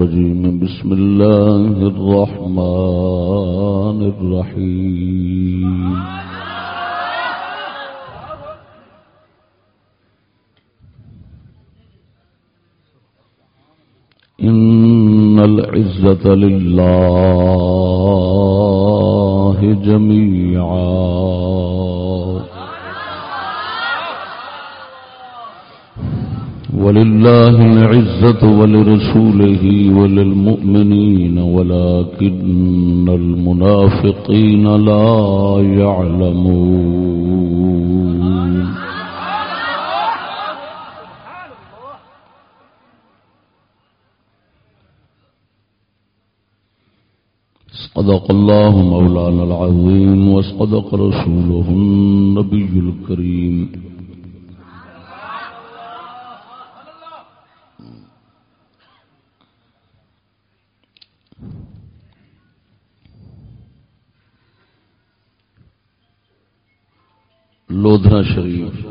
الرجيم. بسم الله الرحمن الرحيم. إن العزة لله جميعا. ولله العزة ولرسوله وللمؤمنين ولكن المنافقين لا يعلمون. صدق الله مولانا العظيم وصدق رسوله النبي الكريم. لودھرا شریف۔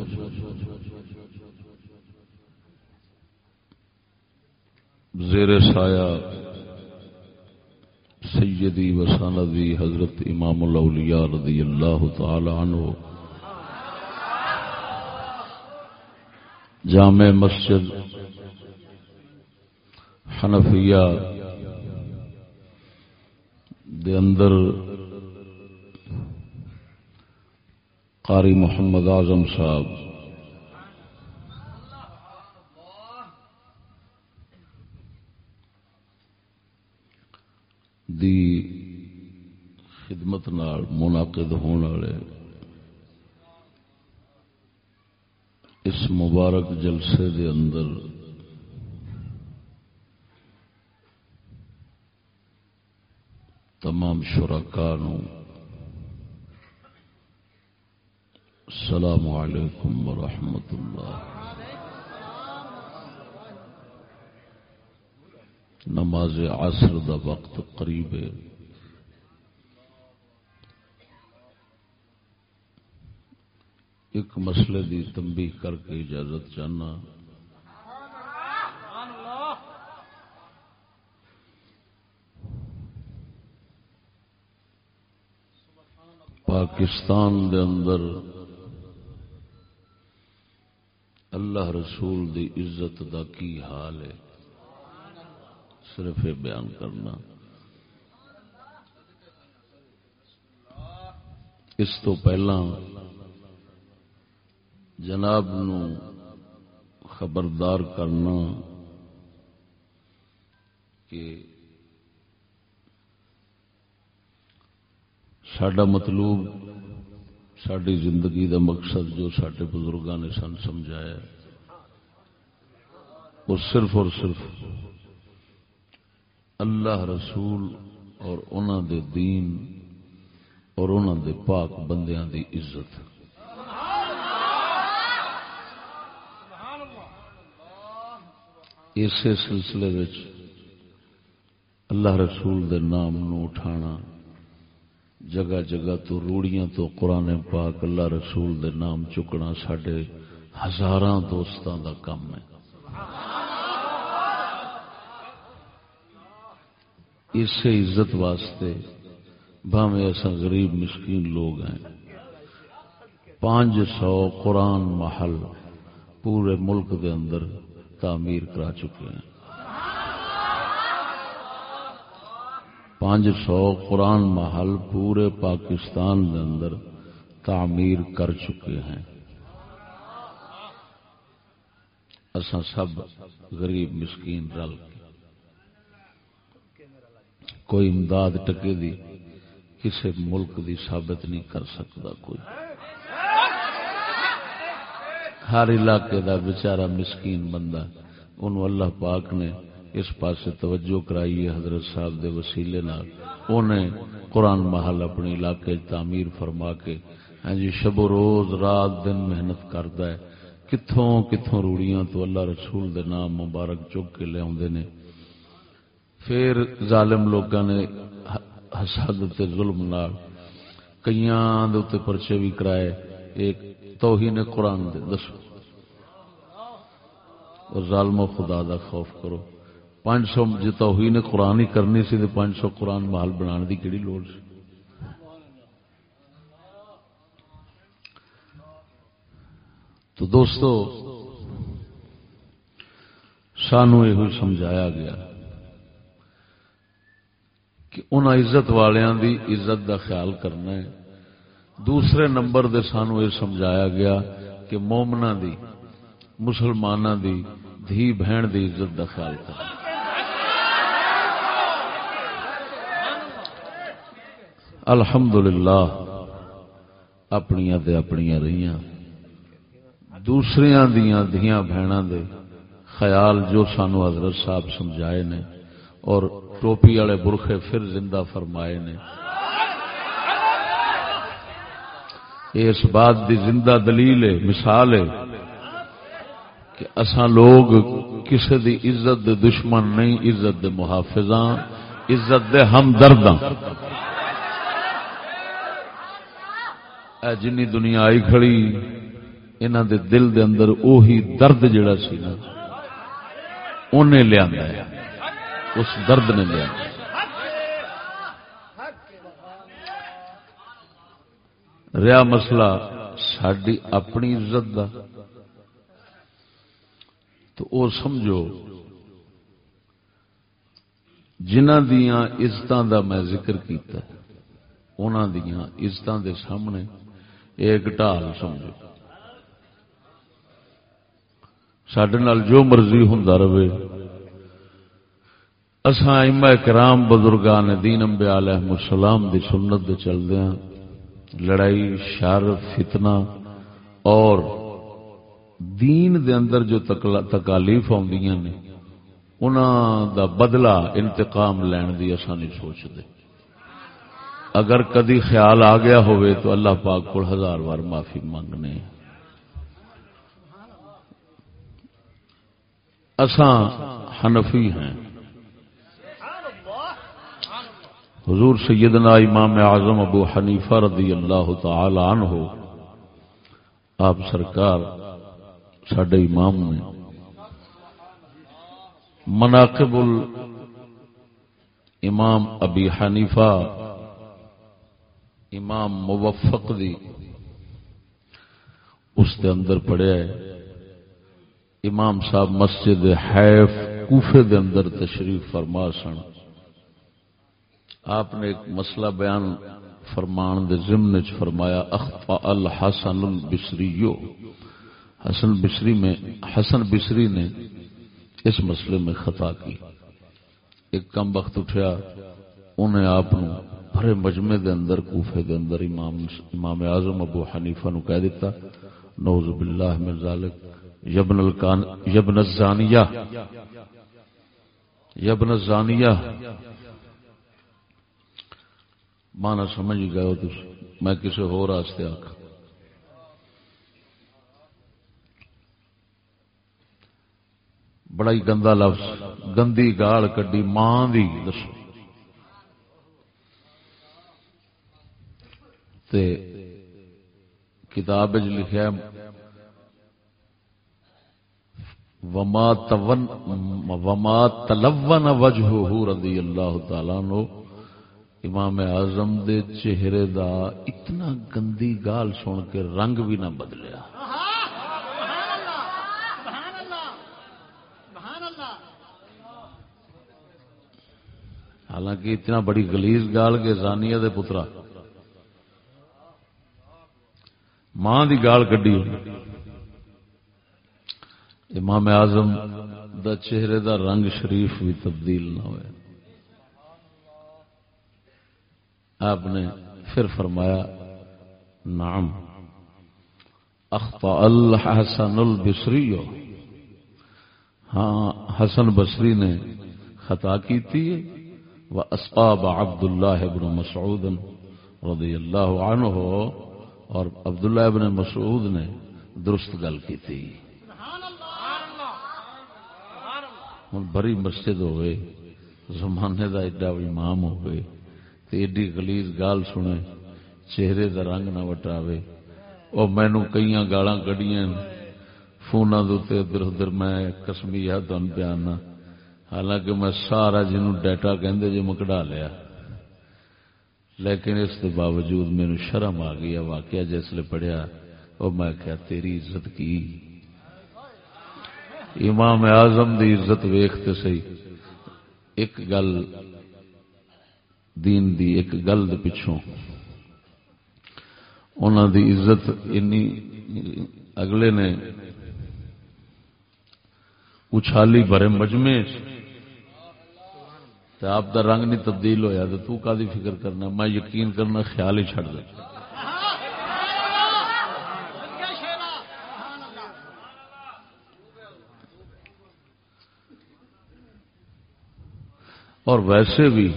زیر سایہ سیدی وساندی حضرت امام الاولیاء رضی اللہ تعالی عنہ۔ جامع مسجد حنفیہ دے اندر قاری محمد اعظم صاحب۔ دی خدمت نال منعقد ہونے والے اس مبارک جلسے دے اندر تمام شرکا السلام علیکم ورحمۃ اللہ نماز عصر دا وقت قریب ہے. ایک مسئلے دی تنبیہ کر کے اجازت چاہنا. پاکستان دے اندر اللہ رسول دی عزت دا کی حال ہے؟ صرف بیان کرنا۔ اس تو پہلا جناب نو خبردار کرنا کہ سڈا مطلوب ساری زندگی دا مقصد جو سڈے بزرگوں نے سن سمجھایا وہ صرف اور صرف اللہ رسول اور انہوں دے دین اور انہوں دے پاک بندیاں دی عزت۔ اسی سلسلے اللہ رسول دے نام نو اٹھانا جگہ جگہ تو روڑیاں تو قرآن پاک اللہ رسول دے نام چکنا سڈے ہزار دوستوں کا کام ہے۔ اسی عزت واسطے بھاوے ایسا غریب مسکین لوگ ہیں۔ پانچ سو قرآن محل پورے ملک دے اندر تعمیر کرا چکے ہیں۔ پانچ سو قرآن محل پورے پاکستان کے اندر تعمیر کر چکے ہیں۔ اسا سب غریب مسکین رل کوئی امداد ٹکے دی کسی ملک دی ثابت نہیں کر سکتا کوئی۔ ہر علاقے دا بچارا مسکین بندہ ان اللہ پاک نے اس پاس توجہ کرائی ہے حضرت صاحب دے وسیلے نال۔ انہیں قرآن محل اپنے علاقے تعمیر فرما کے ہاں جی شب و روز، رات، دن محنت کرتا ہے۔ کتوں کتوں روڑیاں تو اللہ رسول دے نام مبارک چک کے لیا نے۔ پھر ظالم لوگوں نے حسد تے ظلم نال کئیاں دے تے پرچے بھی کرائے۔ ایک توہین قرآن دے، دسو۔ اور ظالم و خدا دا خوف کرو۔ پانچ سو جی توہی نے قرآن ہی کرنی سی تو پانچ سو قرآن محل بنا کی کہڑی لوڑ سی؟ تو دوستو، سانو یہ سمجھایا گیا کہ ان عزت والوں دی عزت دا خیال کرنا ہے۔ دوسرے نمبر دے سانو یہ سمجھایا گیا کہ مومنا دی مسلمانہ دی، دھی بہن دی عزت دا خیال کرنا۔ الحمدللہ، اپنیاں تے اپنیاں رہیاں، دوسریاں دیاں دھیاں بہناں دے خیال جو سانو حضرت صاحب سمجھائے نے اور ٹوپی والے برخے پھر زندہ فرمائے نے۔ اس بات دی زندہ دلیل ہے، مثال ہے کہ اساں لوگ کسی دی عزت دے دشمن نہیں، عزت دے محافظاں، عزت دے ہمدرداں۔ جنی دنیا آئی کھڑی انہوں دے دل دے اندر اوہی درد جڑا سی نا انہیں لیا اس درد نے لیا رہا مسئلہ ساری اپنی عزت دا۔ تو وہ سمجھو جنہ دیا عزت دا میں ذکر کیتا انہوں دیا عزت دے سامنے ایک ٹال سمجھو۔ سڈے جو مرضی ہوں رہے۔ اساں اما کرام بزرگان دین امبیا علیہ السلام دی سنت دے ہاں۔ لڑائی شر فتنہ اور دین دے اندر جو تکالیف آدی نے انہوں دا بدلہ انتقام لین دی اصا نہیں سوچتے اگر کدی خیال آ گیا ہوئے تو اللہ پاک کو ہزار بار معافی منگنے اساں حنفی ہیں۔ حضور سیدنا امام اعظم ابو حنیفہ رضی اللہ تعالی عنہ، آپ سرکار سڈے امام نے مناقب الامام ابی حنیفہ امام موفق دی اس کے اندر پڑھیا ہے، امام صاحب مسجد حیف کوفے دے اندر تشریف فرما سن۔ آپ نے ایک مسئلہ بیان فرمان دے ضمن چ فرمایا اخطا الحسن البصری۔ حسن بصری میں، حسن بصری نے اس مسئلے میں خطا کی۔ ایک کم وقت اٹھیا، انہیں آپ بھرے مجمع دے اندر، کوفے دے اندر امام امام اعظم ابو حنیفہ نو کہہ دیتا نوز باللہ من ذالک، یبن الکان، یبن الزانیہ یبن الزانیہ۔ مانا سمجھ گئے ہو تھی میں کسی ہو راستے آخ بڑا ہی گندا لفظ، گندی گال کڈی ماں دی، دسو۔ تے کتاب لکھا وما تون، وما تلون وجہ رضی اللہ تعالی نو امام اعظم دے چہرے دا اتنا گندی گال سن کے رنگ بھی نہ بدلیا۔ حالانکہ اتنا بڑی گلیز گال کے زانیہ دے پترا ماں دی گال کڈی۔ امام اعظم دا چہرے دا رنگ شریف بھی تبدیل نہ ہوئے۔ آپ نے پھر فرمایا نام اخطا الحسن البصری۔ ہاں حسن بصری نے خطا کی تھی۔ وہ اسباب عبد اللہ ابن مسعود رضی اللہ عنہ اور عبداللہ ابن مسعود نے درست گل کی تھی۔ ہوں بڑی مسجد ہوئے، زمانے کا ایڈا امام ہوئے ایڈی گلیز گال سنے، چہرے دا رنگ نہ وٹاوے۔ اور مینو کئی گالاں کڈیاں فون ادھر ادھر میں کسمی ہے تن پیانا حالانکہ میں سارا جنوں ڈیٹا کہندے جی میں لیا۔ لیکن اس کے باوجود میرے شرم آ گیا واقعہ جسے پڑھیا وہ میں کیا تیری عزت کی؟ امام اعظم دی عزت ویختے سی ایک گل، دین دی ایک گل دے پچھوں۔ انہوں دی عزت انی، اگلے نے اچھالی بھرے مجمے آپ دا رنگ نہیں تبدیل ہویا تو تو کا دی فکر کرنا میں یقین کرنا خیال ہی چھڑ دے اور ویسے بھی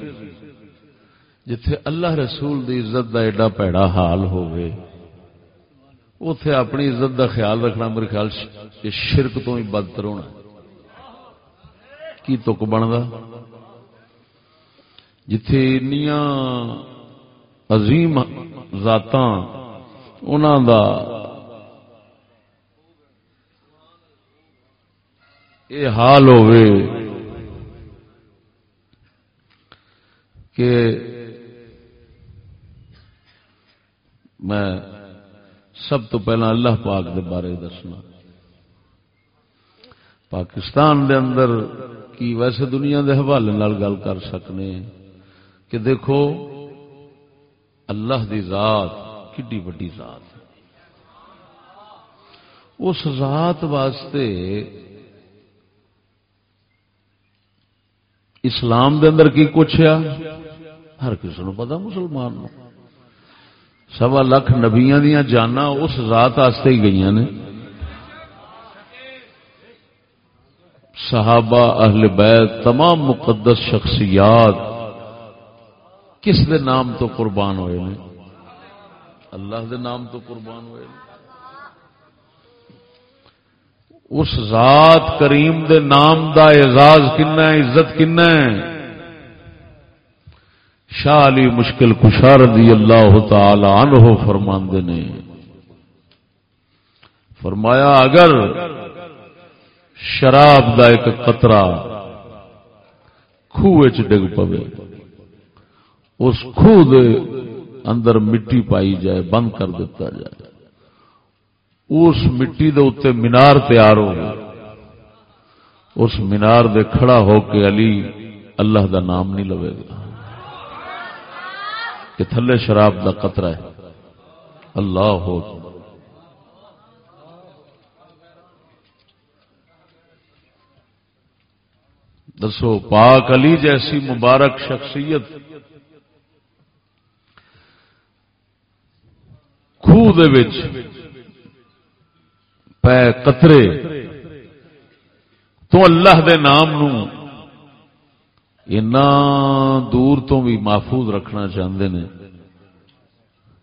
جتھے اللہ رسول دی عزت دا ایڈا پیڑا حال ہوئے اتے اپنی عزت دا خیال رکھنا میرے خیال شرک تو ہی بدتر ہونا کی تک بنتا جتھے انیاں عظیم ذات دا یہ حال ہوئے کہ میں سب تو پہلا اللہ پاک دے بارے دسنا۔ پاکستان دے اندر کی ویسے دنیا دے حوالے گل کر سکنے کہ دیکھو، اللہ دی ذات کڈی وڈی ذات اس ذات واسطے اسلام دے اندر کی کچھ ہے؟ ہر کسی نے پتا مسلمان سوا لکھ نبیاں دیا جانا اس ذات واسطے ہی گئی نے۔ صحابہ اہل بیت، تمام مقدس شخصیات کس دے نام تو قربان ہوئے نے؟ اللہ دے نام تو قربان ہوئے نے۔ اس ذات کریم دے نام دا اعزاز کنا ہے، عزت کنا ہے؟ شاہ علی مشکل کشار رضی اللہ تعالی عنہ فرماندے نے۔ فرمایا، اگر شراب دا ایک قطرہ خوہ چ ڈگ پوے۔ اس خود اندر مٹی پائی جائے، بند کر دیتا جائے۔ اس مٹی دے اتنے مینار تیار ہو اس مینار دے کھڑا ہو کے علی اللہ دا نام نہیں لوے گا۔ کہ تھلے شراب دا قطرہ ہے۔ اللہ ہو۔ دسو، پاک علی جیسی مبارک شخصیت پے قطرے۔ تو اللہ دے نام نو دور تو بھی محفوظ رکھنا چاہتے ہیں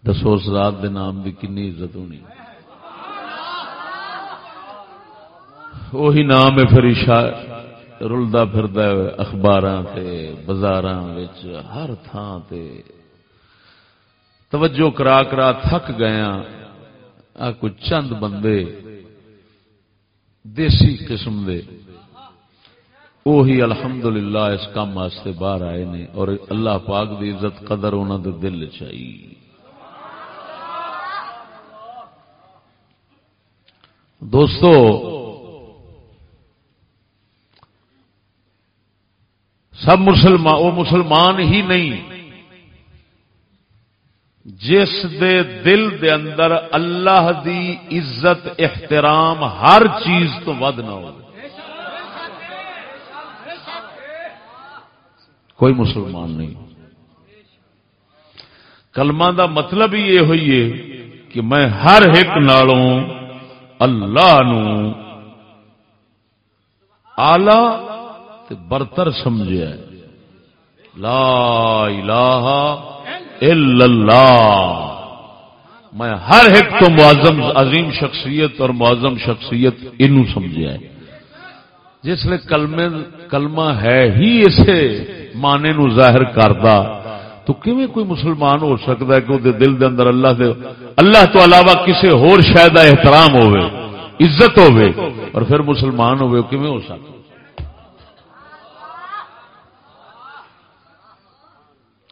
دسو اس رات دے نام کی کنی عزت ہونی۔ وہی نام ہے پھر رلدا پھر اخبار بازار ہر تھان تے۔ توجہ کرا کرا تھک گیا آ چند بندے دیسی قسم دے۔ وہی الحمدللہ اس کام واسطے باہر آئے نے اور اللہ پاک دی عزت قدر انہوں دے دل چاہیے دوستو، سب مسلمان، وہ مسلمان ہی نہیں۔ جس دے دل دے اندر اللہ دی عزت، احترام ہر چیز تو ود نہ ہو۔ کوئی مسلمان نہیں۔ کلمہ دا مطلب ہی یہ ہوئی ہے کہ میں ہر ایک نالوں اللہ نو آلہ برتر سمجھا لا الہ اللہ. میں ہر ایک تو معظم عظیم شخصیت اور معظم شخصیت انو سمجھا ہے جس نے کلمے کلمہ ہے ہی اسے مانے نو ظاہر کردا تو کیویں کوئی مسلمان ہو سکتا ہے کہ وہ دل دے اندر اللہ دے اللہ تو علاوہ کسی ہور شاید احترام ہوئے، عزت ہوئے اور پھر مسلمان ہوئے، کیویں ہو سکتا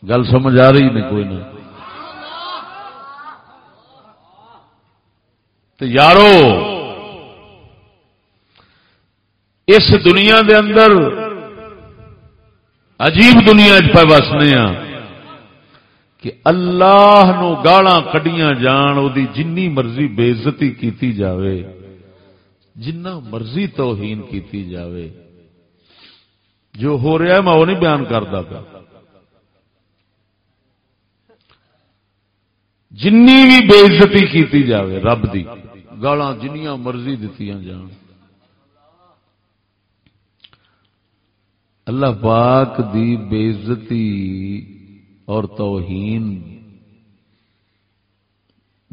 گل سمجھ آ رہی نہیں کوئی نہ تو یارو، اس دنیا دے اندر عجیب دنیا پہ وسنے ہاں کہ اللہ نو گالا کڈیاں جان وہ جنی مرضی بےزتی کیتی جاوے، جنہ مرضی توہین کیتی جاوے۔ جو ہو رہا ہے میں وہ نہیں بیان کرتا پا جن بھی بےزتی کیتی جاوے، رب دی۔ گالا جنیاں مرضی دتی جان۔ اللہ پاک دی بےزتی اور توہین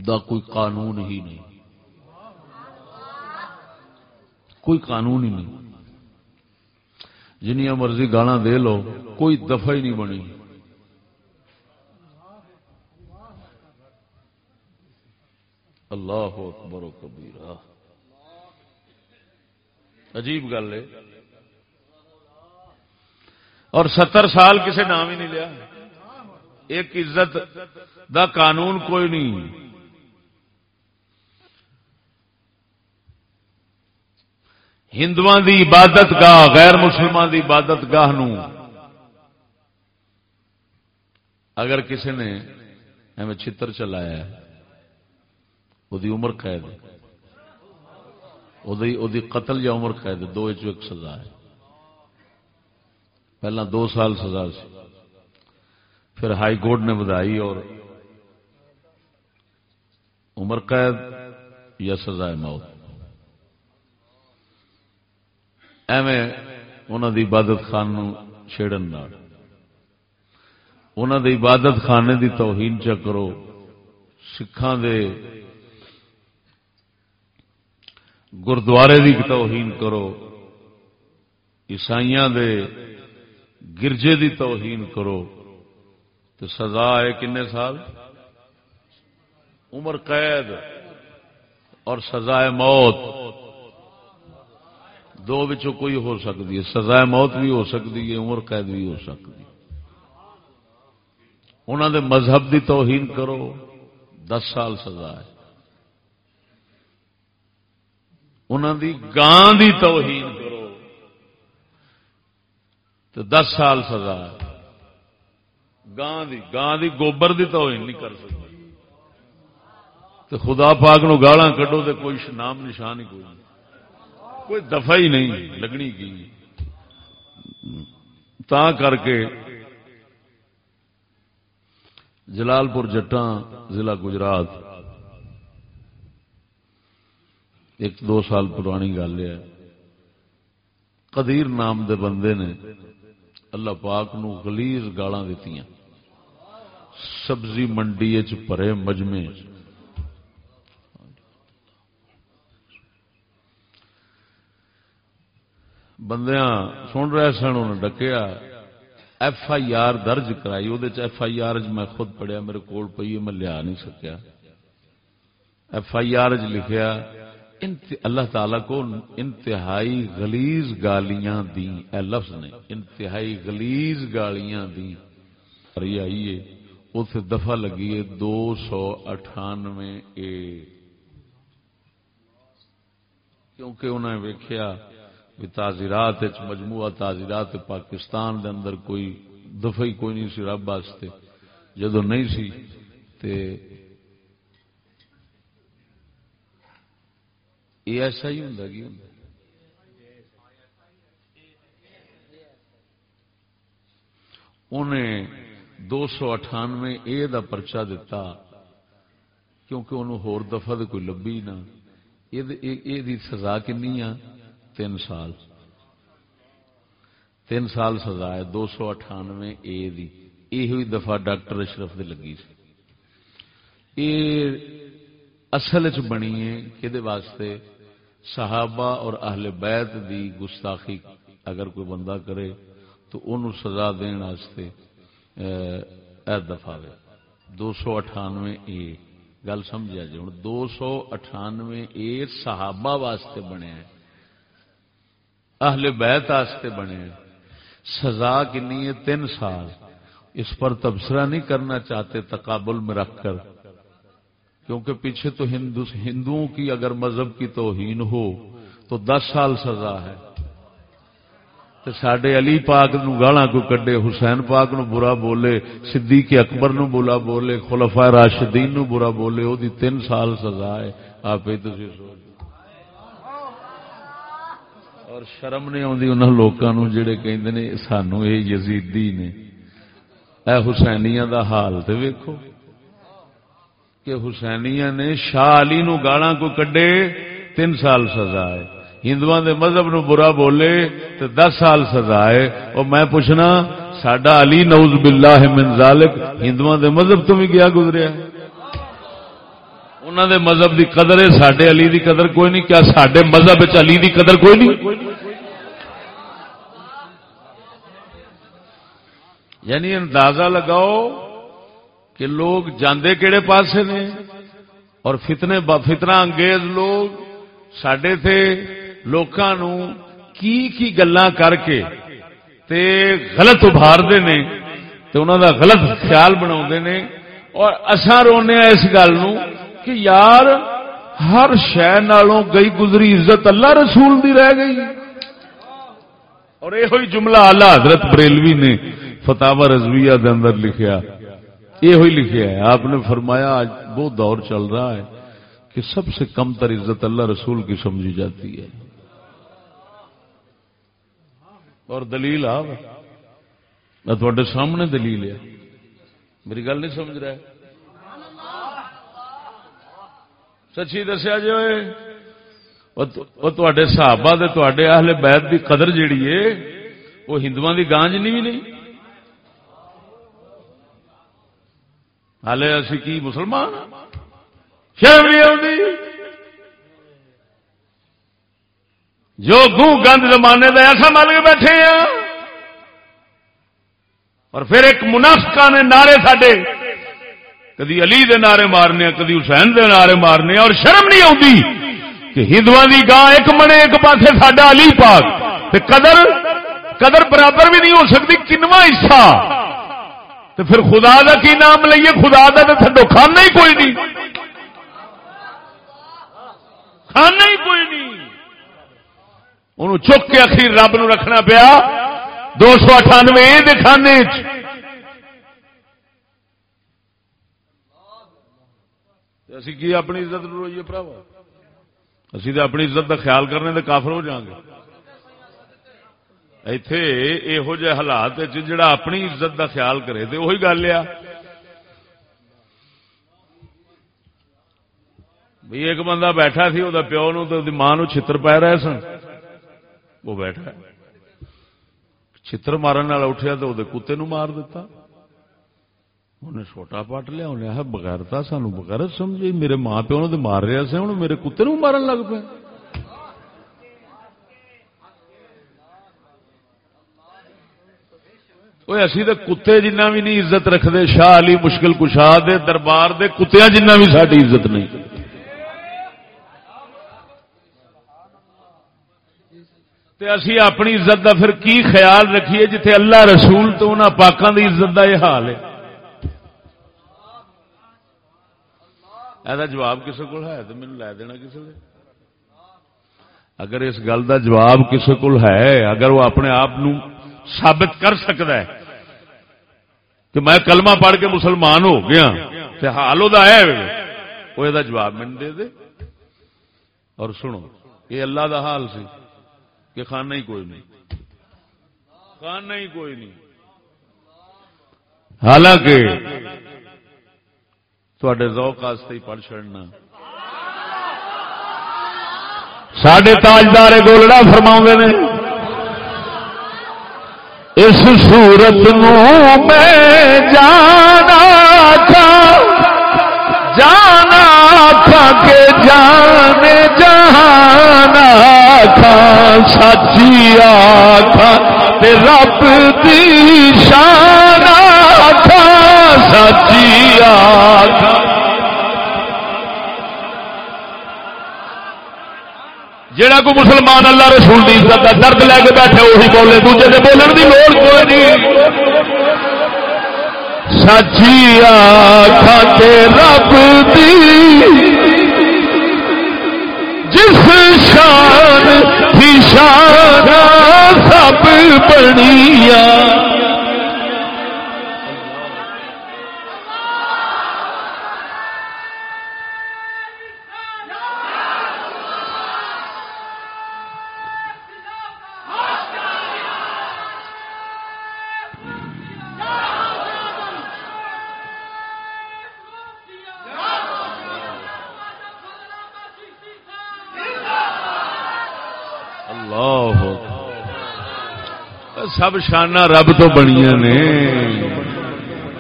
دا کوئی قانون ہی نہیں۔ کوئی قانون ہی نہیں۔ جنیا مرضی گانا دے لو، کوئی دفعہ ہی نہیں بنی۔ اللہ اکبر و کبیرہ۔ عجیب گل ہے۔ اور ستر سال کسی نام ہی نہیں لیا۔ ایک عزت دا قانون کوئی نہیں۔ ہندو دی عبادت گاہ، غیر مسلمان دی عبادت گاہ نو۔ اگر کسی نے ایویں چتر چلایا ہے وہ عمر قید قتل یا عمر قید دو ایک سزا ہے پہلا دو سال سزا سی پھر ہائی کورٹ نے بدائی اور عمر قید یا سزا موت ایویں انہوں دی عبادت خان چھیڑن انہوں دی عبادت خانے دی توہین چ کرو سکھان دے گردوارے دی توہین کرو، عیسائیاں دے گرجے دی توہین کرو تو سزا ہے کن سال؟ عمر قید اور سزا موت۔ دو بچوں کوئی ہو سکتی ہے، سزا موت بھی ہو سکتی ہے، عمر قید بھی ہو سکتی انہوں دے مذہب دی توہین کرو، دس سال سزا ہے۔ انہوں دی گان دی توہین کرو تو دس سال سزا گان دی گان دی گوبر دی تو نہیں کر سکتی تو خدا پاک نو گالا کڈو تو کوئی نام نشان ہی کوئی نہیں۔ کوئی دفع ہی نہیں، لگنی کی؟ تا کر کے جلال پور جٹاں، ضلع گجرات ایک دو سال پرانی گل ہے۔ قدیر نام دے بندے نے اللہ پاک نو گلیز گالاں دیتی سبزی منڈی پرے مجمے۔ بندیاں سن رہے سن، انہوں ڈکیا۔ ایف آئی آر درج کرائی وہ ایف آئی آر میں خود پڑھیا، میرے کول پی میں لیا نہیں سکیا۔ ایف آئی آر لکھیا اللہ تعالی کو انتہائی گلیز گالیاں دی اے لفظ نے، انتہائی گلیز گالیاں دیں۔ دی آئیے اتے دفعہ لگی ہے دو سو اٹھانوے اے۔ کیونکہ انہیں ویکیا بھی تازیرات مجموعہ تازیرات پاکستان دے اندر کوئی دفعہ ہی کوئی نہیں سی رب واسطے۔ جدو نہیں سی، تے یہ ایسا ہی ہوں کی ہوں انہیں دو سو اٹھانوے اے دا پرچا دتا کیونکہ انہوں ہور دفعہ دے کوئی لبی نہ۔ یہ دی سزا کنی آ؟ تین سال۔ تین سال سزا ہے دو سو اٹھانوے اے دی۔ یہ ہوئی دفعہ ڈاکٹر اشرف دے لگی سی۔ اصل چ بنی ہے کہ واسطے صحابہ اور اہل بیت دی گستاخی اگر کوئی بندہ کرے تو ان سزا دن دفاع دو سو اٹھانوے اے، گل سمجھا جی ہوں دو سو اٹھانوے اے صحابہ واسطے بنے اہل بیت واسطے بنے سزا کنی ہے تین سال۔ اس پر تبصرہ نہیں کرنا چاہتے، تقابل میں رکھ کر۔ کیونکہ پیچھے تو ہندو ہندوؤں کی اگر مذہب کی توہین ہو تو دس سال سزا ہے۔ تو سڈے علی پاک نو گالا کو کڈے، حسین پاک نو برا بولے، صدیق اکبر نو بولا بولے خلفا راشدین نو برا بولے وہ تین سال سزا ہے۔ آپ ہی اور شرم نہیں آتی ان لوگوں جڑے کہ سانو یہ یزیدی نے۔ اے حسینیا دا حال تو ویکو کہ حسینیا نے شاہ علی نو گالا کو کڈے، تین سال سزا ہے۔ ہندو دے مذہب نو برا بولے تو دس سال سزا ہے۔ اور میں پوچھنا سڈا علی نوز باللہ من ذالک ہندو دے مذہب تو بھی گیا گزریا انہوں دے مذہب دی قدر ہے سڈے علی دی قدر کوئی نہیں۔ کیا سڈے مذہب علی دی قدر کوئی نہیں؟ یعنی اندازہ لگاؤ کہ لوگ جاندے کہڑے پاسے نے؟ اور فتنے فتنہ انگیز لوگ سڈے تھے لوگوں کی کی گلا کر کے تے غلط ابھارتے ہیں تو انہوں دا غلط خیال بنا نے؟ اور اصا رونے اس گل کہ یار ہر شہ نالوں گئی گزری عزت اللہ رسول دی رہ گئی۔ اور یہ جملہ آلہ حضرت بریلوی نے فتح رضویہ دے اندر لکھیا۔ یہ ہوئی لکھیا ہے، آپ نے فرمایا آج وہ دور چل رہا ہے کہ سب سے کم تر عزت اللہ رسول کی سمجھی جاتی ہے۔ اور دلیل آپ، میں تھوڑے سامنے دلیل ہے۔ میری گل نہیں سمجھ رہا سچی دسیا جی جو تے صحابہ دے تے اہل بیت دی قدر جیڑی ہے، وہ ہندو دی گانج نہیں بھی نہیں؟ ہالے اسی کی مسلمان شرم نہیں آتی جو گو گند زمانے کا ایسا مل کے بیٹھے ہیں اور پھر ایک منافقہ نے نعرے ساڈے کدی علی دے نعرے مارنے کدی حسین دے نعرے مارنے اور شرم نہیں آتی کہ ہندو کی گاں ایک منے ایک پاس ساڈا علی پاک قدر قدر برابر بھی نہیں ہو سکتی کنواں حصہ تو پھر خدا دا کی نام لئیے؟ خدا دا تو تھڈو کھانا ہی کوئی نہیں۔ کھانا ہی کوئی نہیں۔ انہوں چک کے اخیر رب نو رکھنا پیا۔ دو سو اٹھانوے دکھانے اسی کی اپنی عزت روئیے پراوا؟ اسی تو اپنی عزت کا خیال کرنے دے کافر ہو جاؤں گے۔ اتے یہو جہ حالات جی جڑا اپنی عزت کا خیال کرے تو وہی گل آ ایک بندہ بیٹھا سی وہ پیو نو تو ماں چھتر پی رہے سن۔ وہ بیٹھا چتر مارن والا اٹھیا تو وہ کتے نو مار دیتا انہیں چھوٹا پٹ لیا انہیں بغیرتا سانو بغیرت سمجھے میرے ماں پیو نے مار رہا سا ہوں میرے کتے نو مارن لگ پے اسی تو کتے جنہ بھی نہیں عزت رکھتے شاہ علی مشکل کشا دے دربار دے کتیا جنہ بھی ساری عزت نہیں تے اسی اپنی عزت دا پھر کی خیال رکھیے جتھے اللہ رسول تو انہاں پاکاں دی عزت دا یہ حال ہے ایسا جواب کسی کو ہے تو مینو لے دینا کسی نے اگر اس گل دا جواب کسی کو ہے اگر وہ اپنے آپ ثابت کر سکتا ہے کہ میں کلمہ پڑھ کے مسلمان ہو گیا حال وہ ہے وہ یہ جواب مین دے دے۔ اور سنو، یہ اللہ دا حال سی کہ کھانا ہی کوئی نہیں۔ کھانا ہی کوئی نہیں۔ حالانکہ تھوڑے ذوق ہی پڑھ چڑنا سڈے تاجدار گولڑا فرما نے۔ اس سورت نو میں جانا تھا جانا تھا کہ جانے جانا تھا سچی آخا رب دی شان تھا سچی آخا جڑا کو مسلمان اللہ رسول دی عزت کا درد لے کے بیٹھے وہی بولے، دوجے کے بولن دی لوڑ کوئی نہیں۔ سچی کھاتے رب دی جس شان کی شان سب بنیا سب شانہ رب تو بنیا نے۔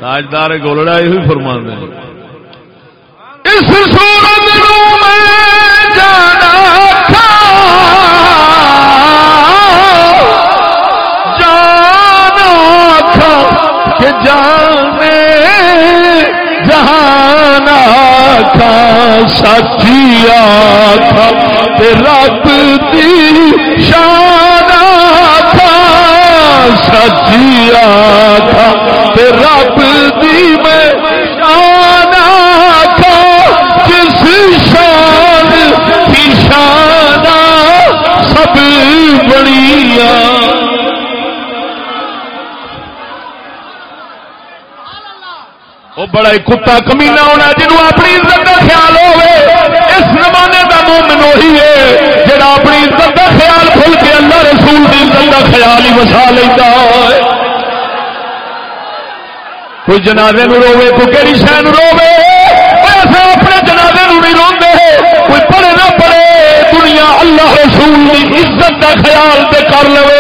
تاجدار گولڑا یہ فرما اس وہ بڑا کتا کمینا ہونا جنوب اپنی عزت کا خیال ہوئے۔ اس زمانے کا مومن وہی ہے جڑا اپنی عزت کا خیال کھل کے اللہ رسول کی عزت کا خیال ہی وسا لیتا ہے۔ کوئی جنازے نو روے، کوئی کہڑی شہ روے؟ ایسے اپنے جنازے نو نہیں روندے۔ کوئی پڑھے نہ پڑھے، دنیا اللہ رسول کی عزت کا خیال تے کر لوے۔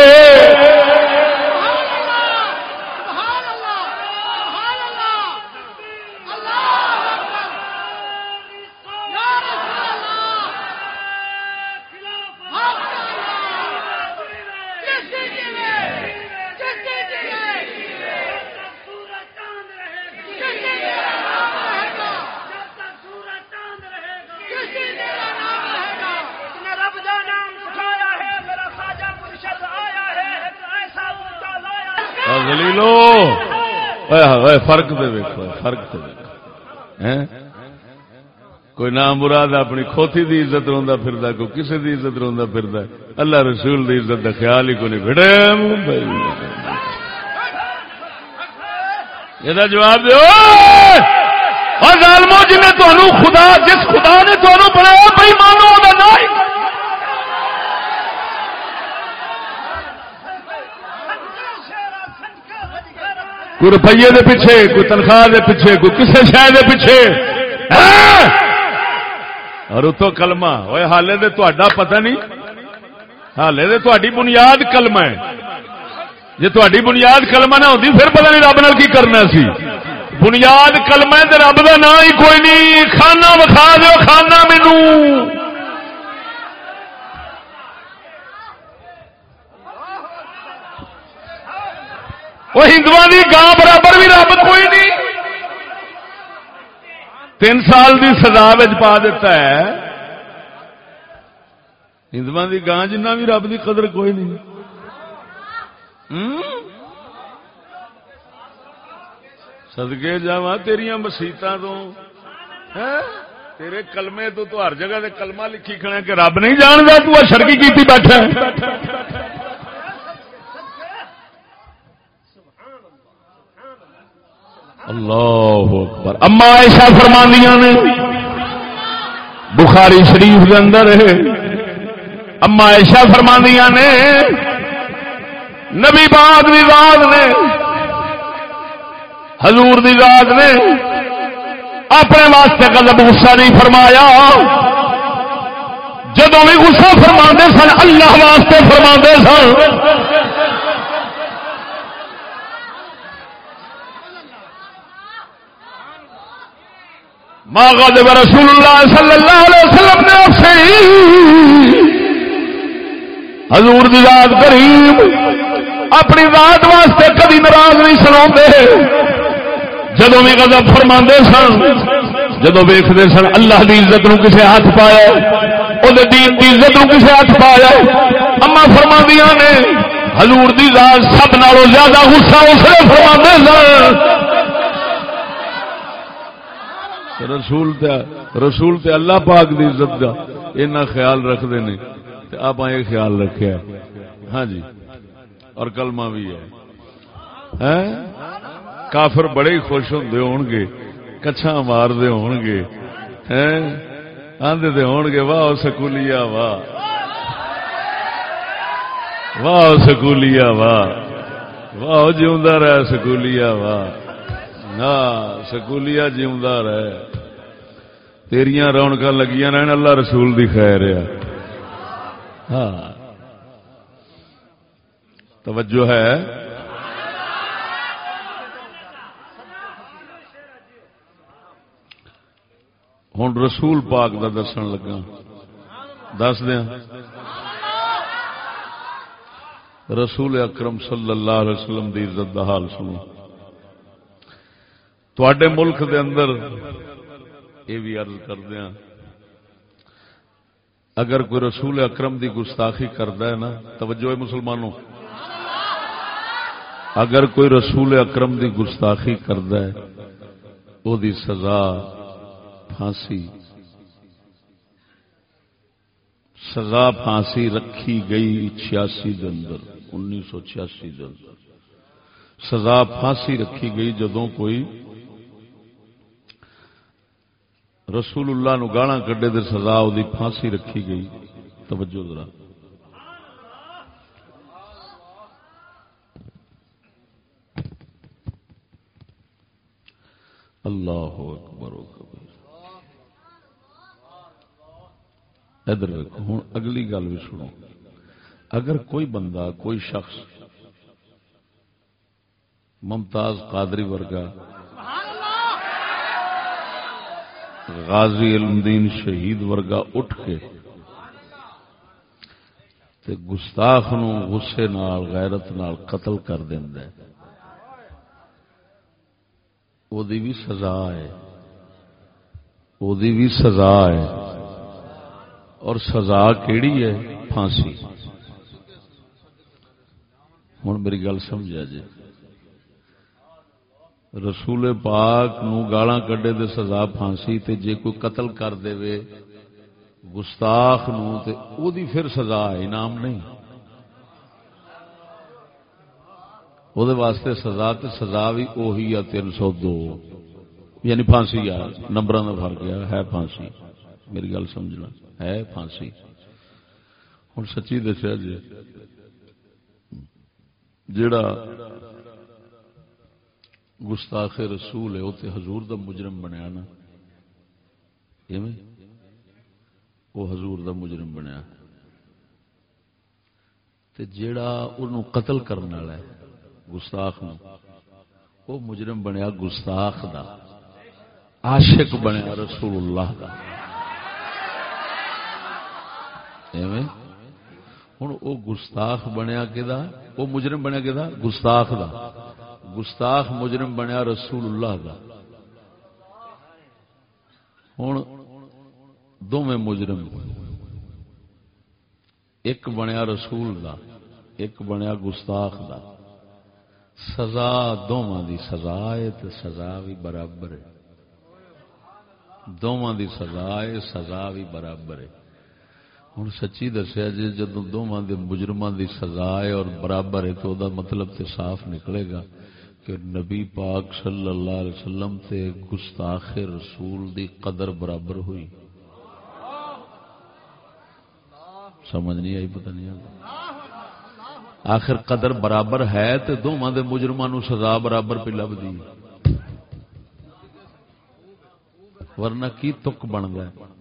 فرق دے ویکو فرق تو کوئی نام مراد اپنی کھوتی دی عزت روا پھر کوئی کسی دی عزت روا پھر اللہ رسول دی عزت کا خیال ہی کوئی بڑے یہ جواب دیو اور ظالمو دو جن خدا جس خدا نے تمہیں بنایا بھائی مانو نہ کوئی روپیے دے پیچھے، کوئی تنخواہ دے پیچھے، کوئی کسی شہر دے پیچھے۔ ہاں؟ اور اتو کلمہ وہ حالے دے پتہ نہیں؟ حالے دے تو بنیاد کلمہ ہے۔ جی تاری بنیاد کلمہ نہ ہوتی پھر پتہ نہیں رب نال کی کرنا سی۔ بنیاد کلمہ ہے رب کا نام ہی کوئی نہیں۔ کھانا وکھا دو کھانا مینو وہ ہندو کی گاں برابر بھی رب کوئی نہیں۔ تین سال کی سزا پا دیتا ہے۔ ہندو کی گاں جنہ بھی رب کی قدر کوئی نہیں۔ سدگے جا تیریا مسیطا تو۔ ہاں؟ تیرے کلمے تو ہر جگہ کلمہ لکھی کھڑا کہ رب نہیں جانتا تو سڑکی کی بیٹھا اللہ اکبر۔ اما ایسا فرماندیاں نے، بخاری شریف کے اندر اما ایسا فرماندیاں نے، نبی باغ بھی ذات نے، حضور دی ذات نے اپنے واسطے غضب غصہ نہیں فرمایا۔ جدو بھی غصہ فرما سن، اللہ واسطے فرما سن۔ ماں رسول اللہ صلی اللہ علیہ وسلم نے سے حضور دی یاد کریم اپنی رات واسطے کدی ناراض نہیں سنا جدو بھی غضب فرما سن جدو ویختے سن اللہ دی عزت نو کسے ہاتھ پایا وہ دین دی عزت نو کسے ہاتھ پایا اما فرما نے، حضور دی ذات سب نالوں زیادہ غصہ اس لیے فرما سن۔ رسول تے رسول تے اللہ پاک دی عزت دا اینا خیال رکھتے ہیں آپ یہ خیال رکھا ہاں جی۔ اور کلمہ بھی ہے۔ ہاں؟ کافر بڑے ہی خوش ہوں ہون گے کچھا مار دے ہون گے۔ ہاں؟ آندے دے ہون گے، واہ سکولیا واہ۔ واہ سکولیا واہ۔ واہ جیوندا رہ سکولیا واہ۔ نہ سکولیا جیوندا رہ تیریاں رونق لگیاں رہن، اللہ رسول دی خیر ہے۔ ہاں۔ توجہ ہے۔ ہوں رسول پاک دا دسن لگا۔ دس دیا رسول اکرم صلی اللہ علیہ وسلم دی عزت دا حال سنو۔ تے ملک دے اندر یہ بھی عرض کر دیا اگر کوئی رسول اکرم دی گستاخی کرتا ہے نا، توجہ ہے مسلمانوں، اگر کوئی رسول اکرم دی گستاخی کرتا ہے وہ دی سزا پھانسی سزا پھانسی رکھی گئی چھیاسی اندر انیس سو چھیاسی سزا پھانسی رکھی گئی جدوں کوئی رسول اللہ نو گانا کڈے دے سزا دی پھانسی رکھی گئی۔ توجہ ذرا۔ اللہ اکبر و کبیر۔ ادھر ہوں اگلی گل بھی سنو۔ اگر کوئی بندہ، کوئی شخص ممتاز قادری ورگا غازی علمدین شہید ورگا اٹھ کے تے گستاخ نو غصے نال، غیرت نال قتل کر دینا وہ بھی سزا ہے۔ وہ بھی سزا ہے۔ اور سزا کیڑی ہے؟ پھانسی۔ ہوں میری گل سمجھا جی۔ رسول پاک نو گالا کڈے دے سزا پھانسی تے جے کوئی قتل کر دے وے گستاخ نو تے او دی پھر سزا انعام نہیں۔ او دے واسطے سزا تے سزا بھی اوہی ہے تین سو دو۔ یعنی پھانسی آ نمبر کا فرق ہے پھانسی۔ میری گل سمجھنا ہے پھانسی۔ ہوں سچی دسیا جی جڑا گستاخ رسول ہے وہ حضور دا مجرم بنیا نا۔ وہ حضور دا مجرم بنیا۔ تے جیڑا انہوں قتل کرنے والا ہے، گستاخ نو، وہ مجرم بنیا گستاخ دا۔ عاشق بنیا رسول اللہ دا۔ ہوں وہ گستاخ بنیا کہ وہ مجرم بنیا کہ گستاخ دا۔ گستاخ مجرم بنیا رسول اللہ دا۔ ہوں دونوں مجرم ایک بنیا رسول دا، ایک بنیا گستاخ دا۔ سزا دونوں دی سزا ہے تو سزا بھی برابر ہے۔ دونوں دی سزا ہے، سزا بھی برابر ہے۔ ہوں سچی دسیا جی جدو دونوں کے مجرمان کی سزا ہے اور برابر ہے تو دا مطلب تے صاف نکلے گا۔ کہ نبی پاک صلی اللہ علیہ وسلم تے گستاخ رسول دی قدر برابر ہوئی۔ سمجھ نہیں آئی؟ پتہ نہیں آخر قدر برابر ہے تو دونوں کے مجرمان سزا برابر پہ لبھی۔ ورنہ کی تک بنتا ہے